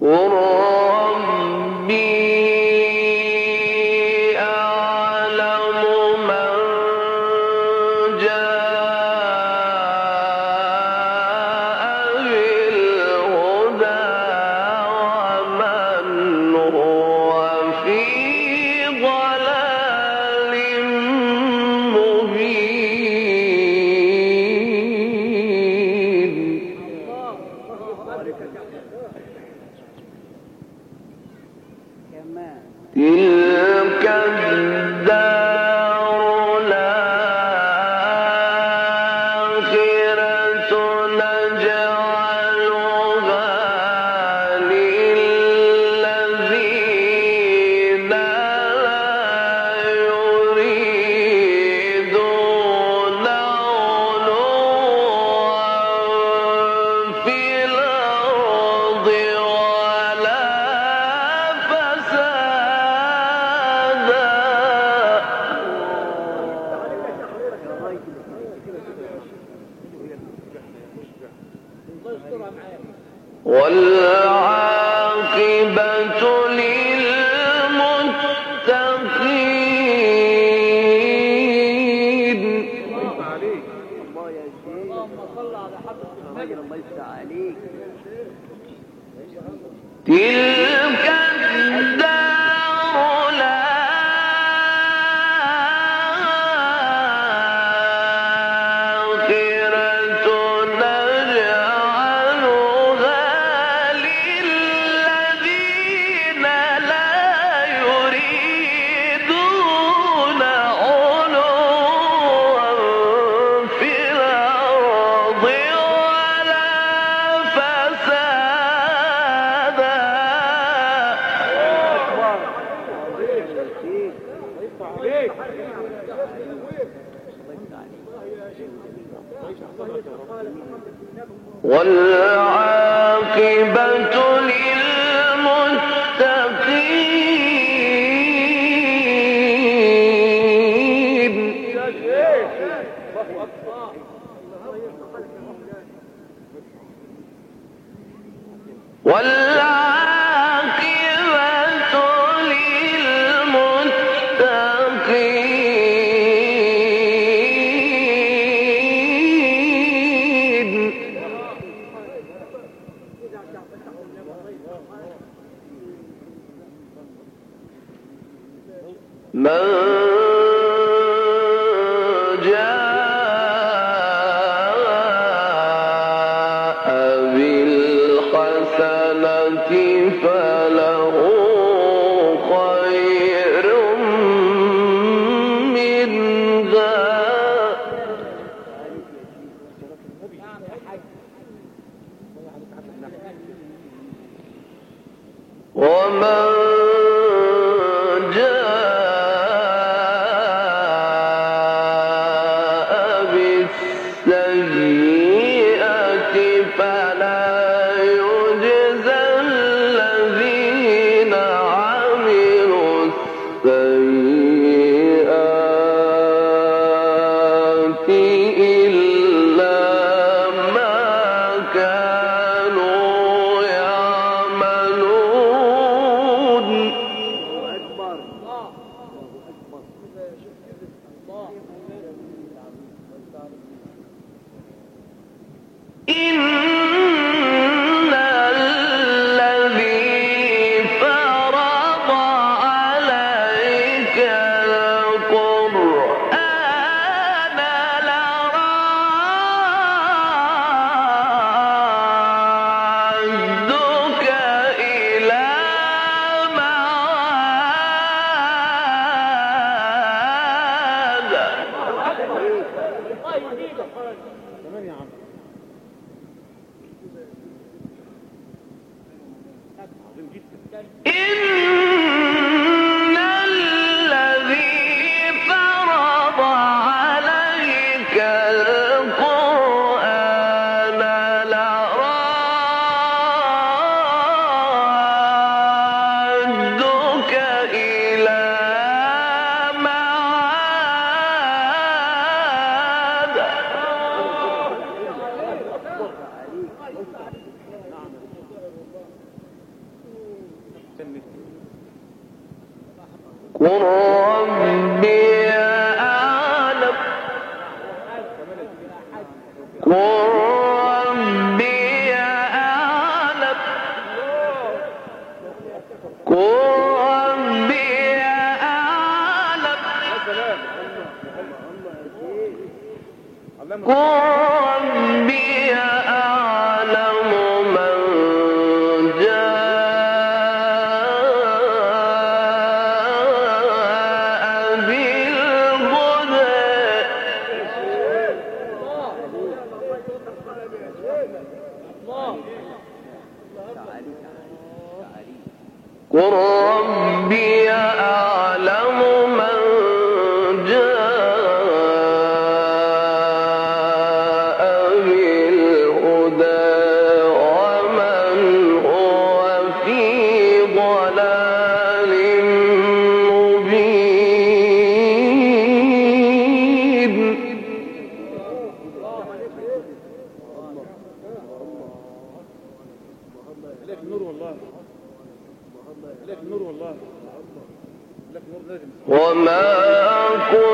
قل والعاقبة للمتقين وما كنت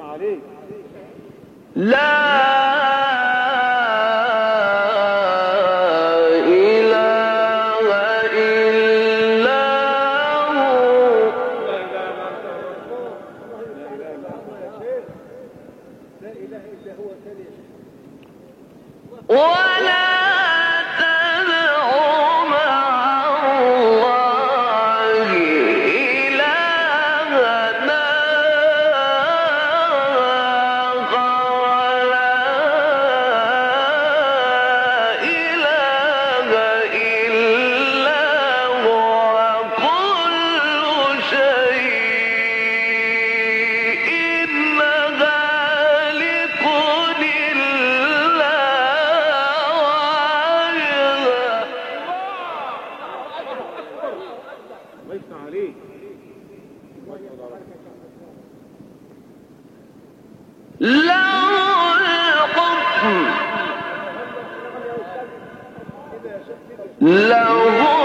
عليك. لا ضيفنا عليك له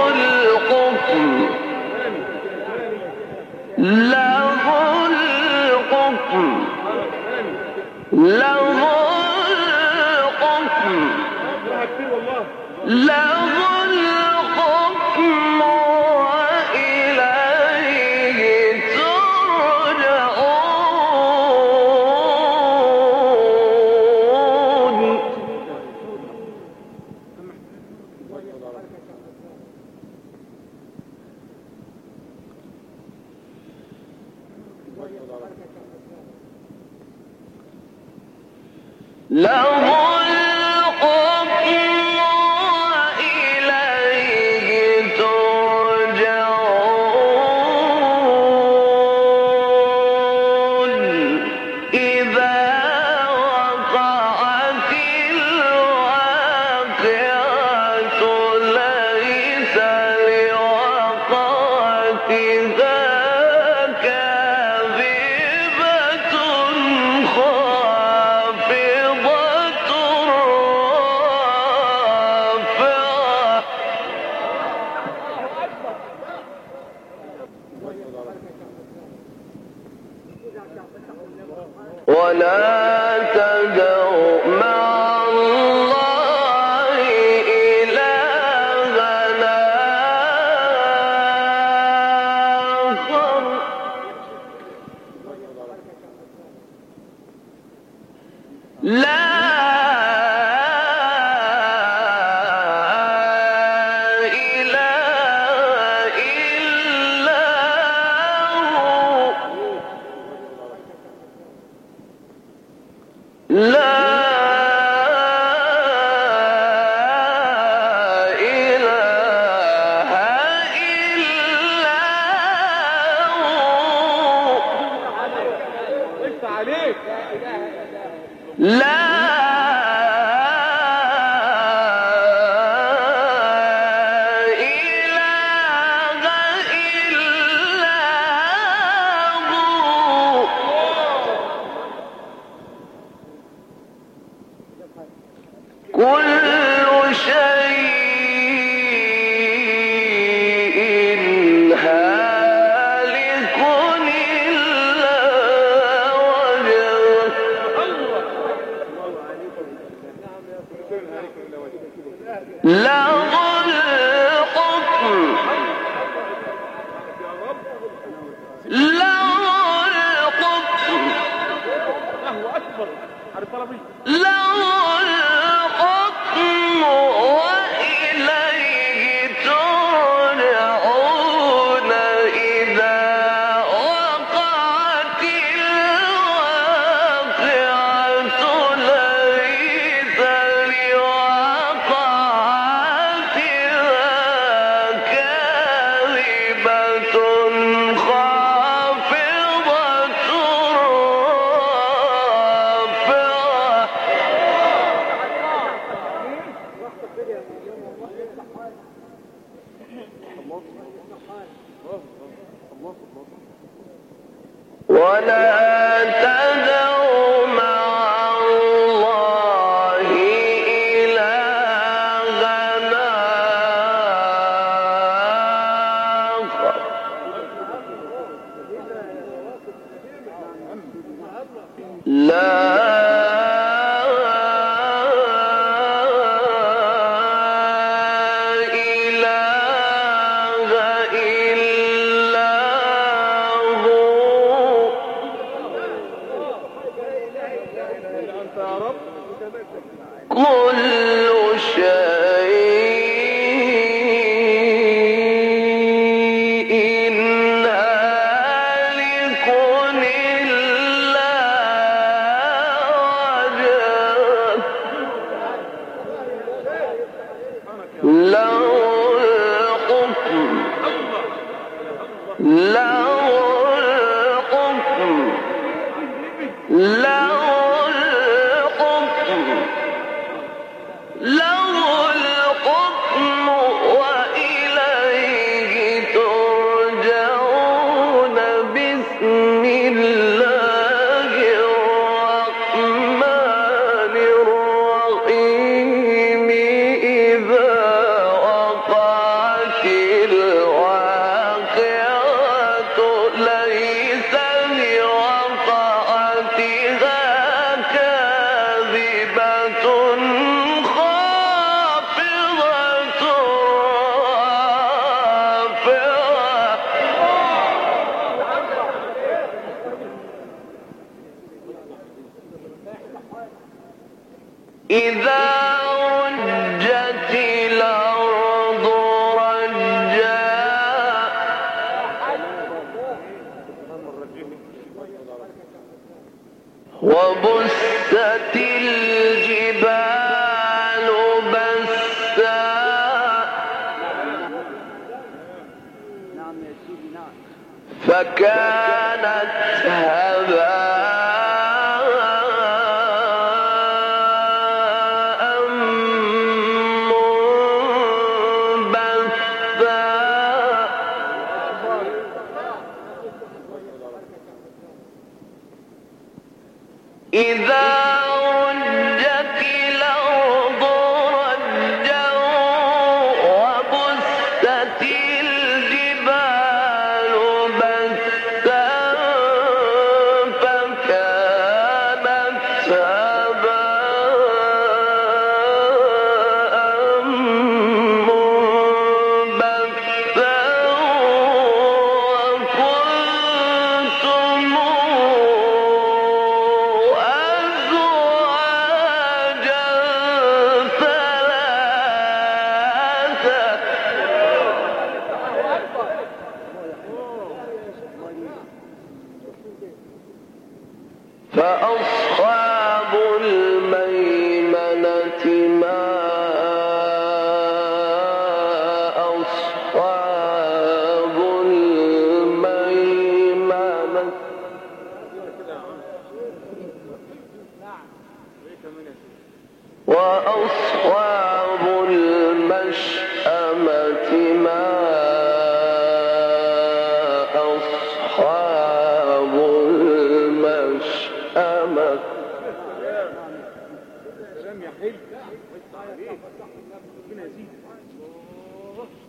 لا الله اكبر على الطلبي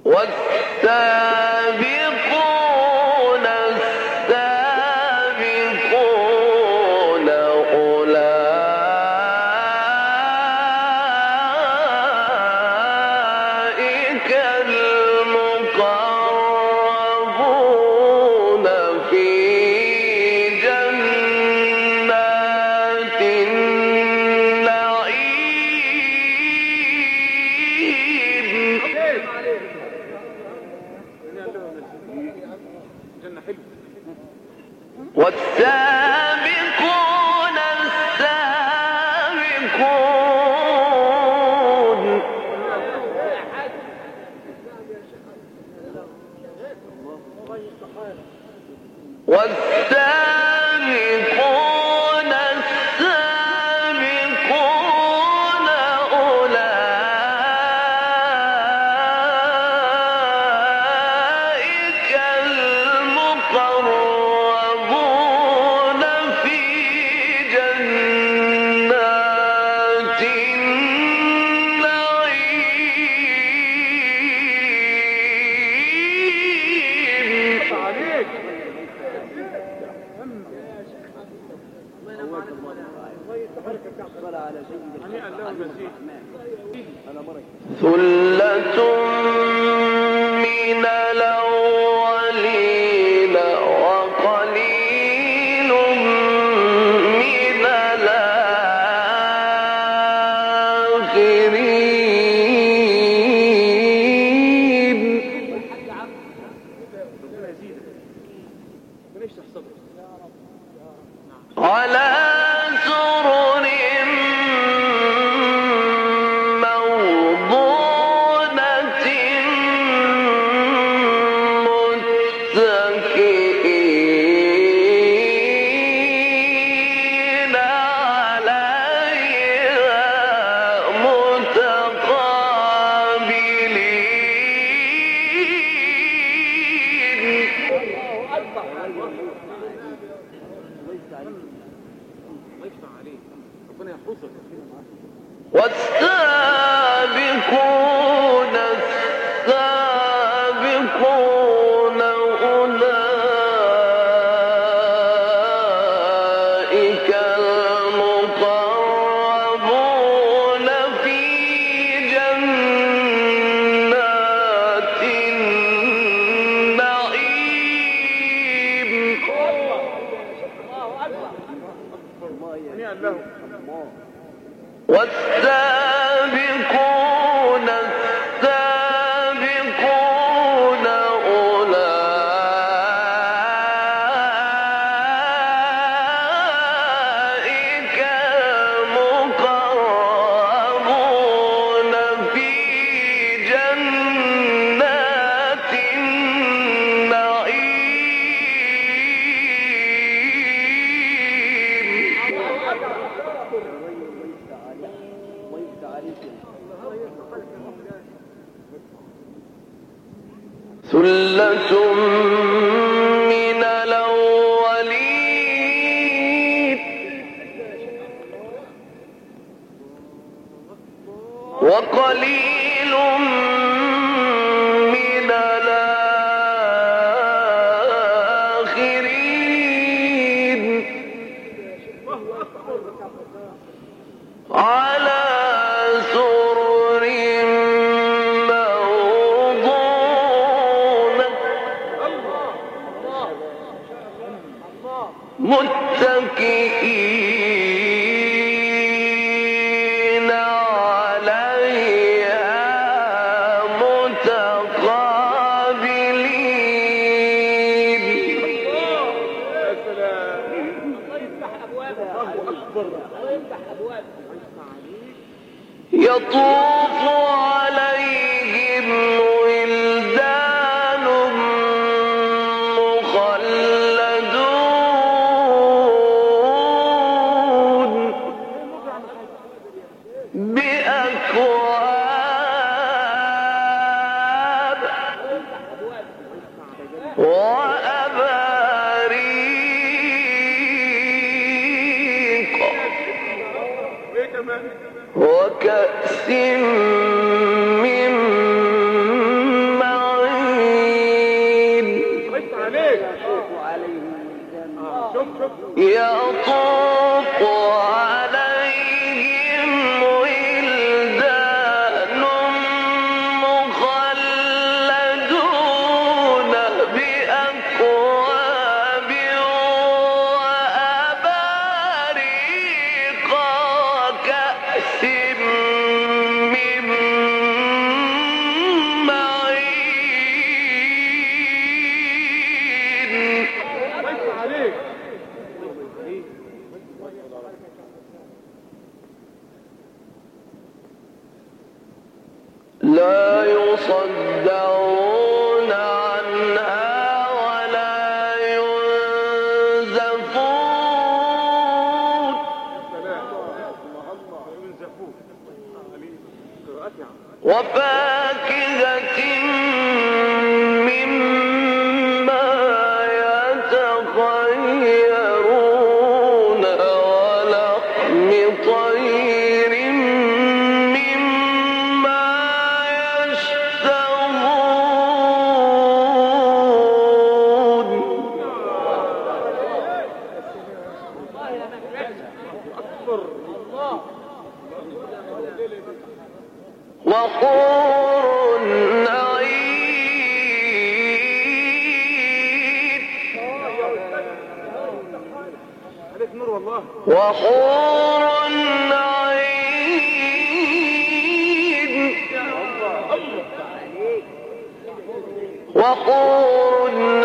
ربنا والسابقون وقليل من be لا وحور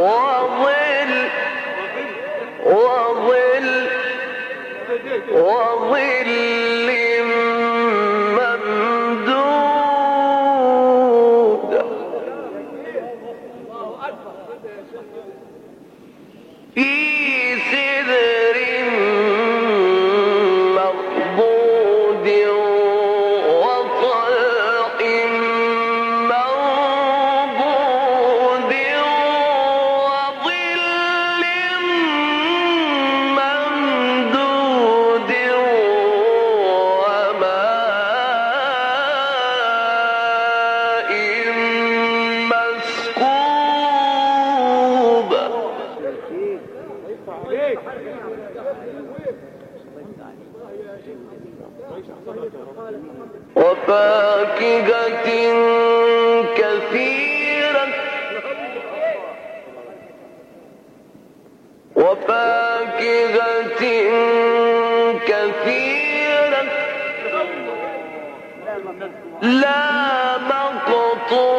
Whoa! لا مقطوعة